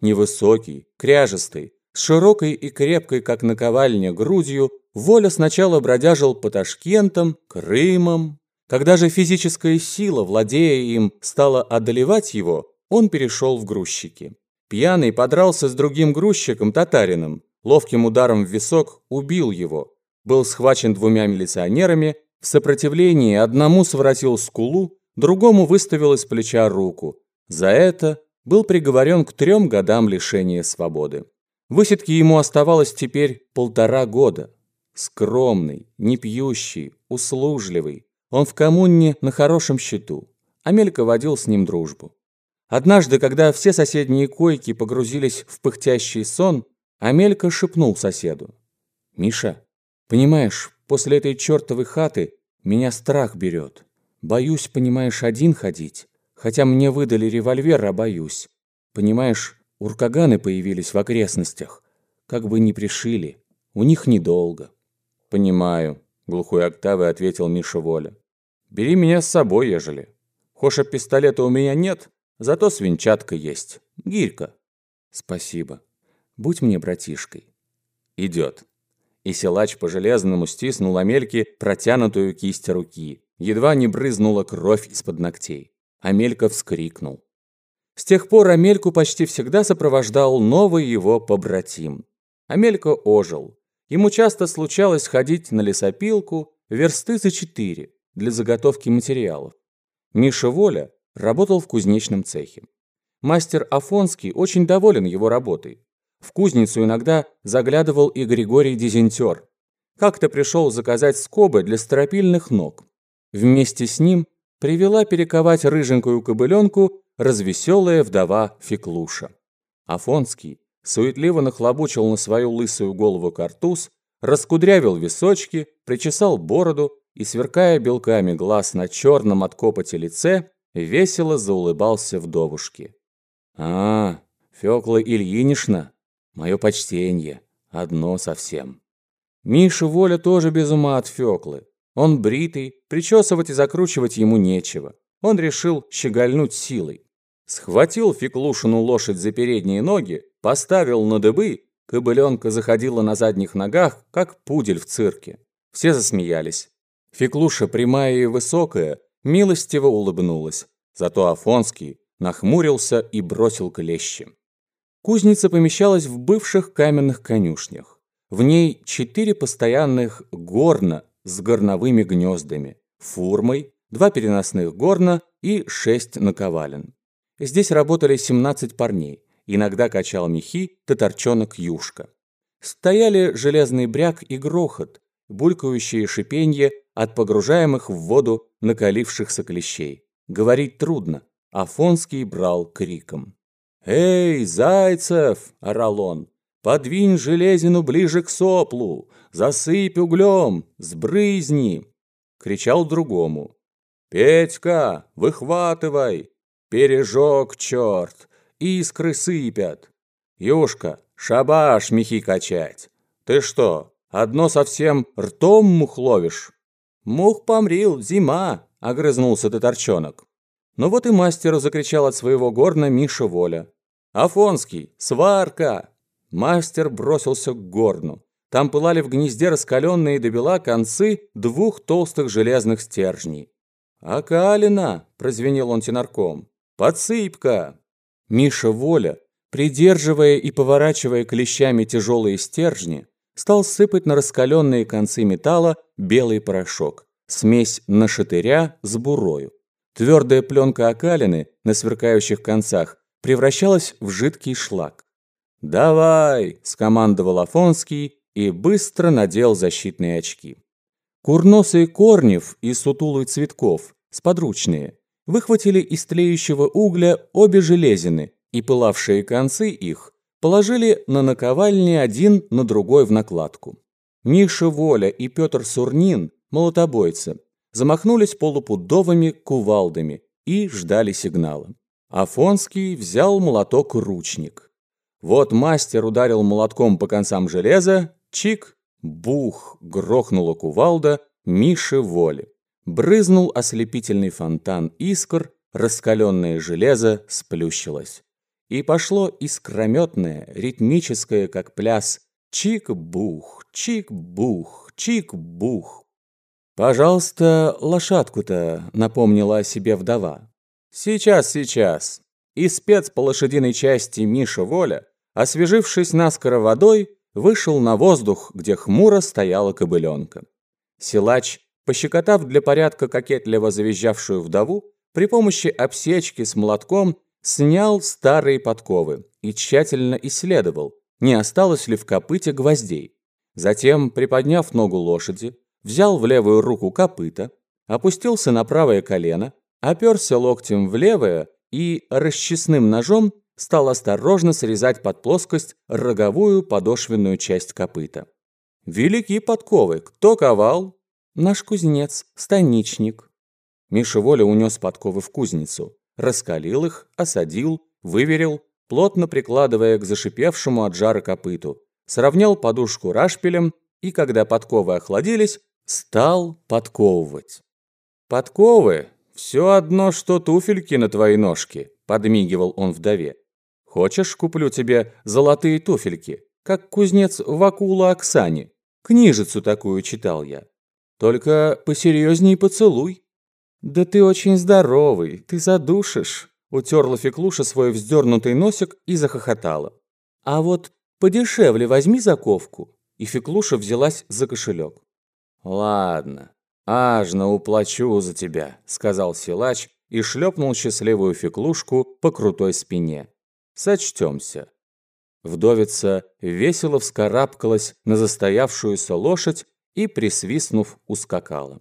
Невысокий, кряжестый, с широкой и крепкой, как наковальня, грудью, Воля сначала бродяжил по Ташкентам, Крымам. Когда же физическая сила, владея им, стала одолевать его, он перешел в грузчики. Пьяный подрался с другим грузчиком, татарином, ловким ударом в висок убил его. Был схвачен двумя милиционерами, в сопротивлении одному своротил скулу, другому выставил из плеча руку. За это был приговорен к трем годам лишения свободы. Высидки ему оставалось теперь полтора года. Скромный, не пьющий, услужливый. Он в коммуне на хорошем счету. Амелька водил с ним дружбу. Однажды, когда все соседние койки погрузились в пыхтящий сон, Амелька шепнул соседу. «Миша, понимаешь, после этой чертовой хаты меня страх берет. Боюсь, понимаешь, один ходить. Хотя мне выдали револьвер, а боюсь. Понимаешь, Уркаганы появились в окрестностях. Как бы ни пришили. У них недолго. Понимаю, глухой октавой ответил Миша Воля. Бери меня с собой, ежели. Хоша пистолета у меня нет, зато свинчатка есть. Гирька. Спасибо. Будь мне братишкой. Идет. И силач по железному стиснул Амельке протянутую кисть руки. Едва не брызнула кровь из-под ногтей. Амелька вскрикнул. С тех пор Амельку почти всегда сопровождал новый его побратим. Амелька ожил. Ему часто случалось ходить на лесопилку версты за четыре для заготовки материалов. Миша Воля работал в кузнечном цехе. Мастер Афонский очень доволен его работой. В кузницу иногда заглядывал и Григорий Дизентер. Как-то пришел заказать скобы для стропильных ног. Вместе с ним привела перековать рыженькую кобыленку развеселая вдова Феклуша. Афонский суетливо нахлобучил на свою лысую голову картуз, раскудрявил височки, причесал бороду и, сверкая белками глаз на черном от копоти лице, весело заулыбался вдовушке. «А, Фёкла Ильинична, мое почтение, одно совсем». Миша Воля тоже без ума от Фёклы. Он бритый, причесывать и закручивать ему нечего. Он решил щегольнуть силой. Схватил Феклушину лошадь за передние ноги, поставил на дыбы, кобыленка заходила на задних ногах, как пудель в цирке. Все засмеялись. Феклуша, прямая и высокая, милостиво улыбнулась. Зато Афонский нахмурился и бросил клещи. Кузница помещалась в бывших каменных конюшнях. В ней четыре постоянных горна с горновыми гнездами, фурмой, два переносных горна и шесть наковален. Здесь работали 17 парней. Иногда качал мехи татарчонок Юшка. Стояли железный бряк и грохот, булькающие шипенье от погружаемых в воду накалившихся клещей. Говорить трудно. Афонский брал криком. «Эй, Зайцев!» – орал он. «Подвинь железину ближе к соплу! Засыпь углем! Сбрызни!» Кричал другому. «Петька, выхватывай! Пережег, черт! Искры сыпят! Юшка, шабаш мехи качать! Ты что, одно совсем ртом мух ловишь?» «Мух помрил, зима!» — огрызнулся татарчонок. Ну вот и мастеру закричал от своего горна Миша Воля. «Афонский, сварка!» Мастер бросился к горну. Там пылали в гнезде раскаленные до бела концы двух толстых железных стержней. «Акалина!» – прозвенел он тенарком. «Подсыпка!» Миша Воля, придерживая и поворачивая клещами тяжелые стержни, стал сыпать на раскаленные концы металла белый порошок, смесь нашатыря с бурою. Твердая пленка окалины на сверкающих концах превращалась в жидкий шлак. «Давай!» – скомандовал Афонский и быстро надел защитные очки. Курносый Корнев и сутулый Цветков, сподручные, выхватили из тлеющего угля обе железины и пылавшие концы их положили на наковальне один на другой в накладку. Миша Воля и Петр Сурнин, молотобойцы, замахнулись полупудовыми кувалдами и ждали сигнала. Афонский взял молоток-ручник. Вот мастер ударил молотком по концам железа, чик, бух, грохнула кувалда Миши Воли. Брызнул ослепительный фонтан искр, раскаленное железо сплющилось. и пошло искрометное, ритмическое, как пляс, чик-бух, чик-бух, чик-бух. «Пожалуйста, лошадку-то», — напомнила о себе вдова. «Сейчас, сейчас». И спец по лошадиной части Миша Воля, освежившись наскоро водой, вышел на воздух, где хмуро стояла кобыленка. Силач, пощекотав для порядка кокетливо завизжавшую вдову, при помощи обсечки с молотком снял старые подковы и тщательно исследовал, не осталось ли в копыте гвоздей. Затем, приподняв ногу лошади, взял в левую руку копыта, опустился на правое колено, оперся локтем в левое и расчесным ножом стал осторожно срезать под плоскость роговую подошвенную часть копыта. «Велики подковы! Кто ковал?» «Наш кузнец, станичник». Миша Воля унес подковы в кузницу, раскалил их, осадил, выверил, плотно прикладывая к зашипевшему от жара копыту, сравнял подушку рашпилем и, когда подковы охладились, стал подковывать. «Подковы? Все одно, что туфельки на твои ножки», – подмигивал он вдове. «Хочешь, куплю тебе золотые туфельки, как кузнец Вакула Оксане? Книжицу такую читал я. Только посерьезней поцелуй». «Да ты очень здоровый, ты задушишь», – утерла Феклуша свой вздернутый носик и захохотала. «А вот подешевле возьми заковку». И Феклуша взялась за кошелек. «Ладно, ажно уплачу за тебя», – сказал силач и шлепнул счастливую Феклушку по крутой спине. «Сочтемся». Вдовица весело вскарабкалась на застоявшуюся лошадь и, присвистнув, ускакала.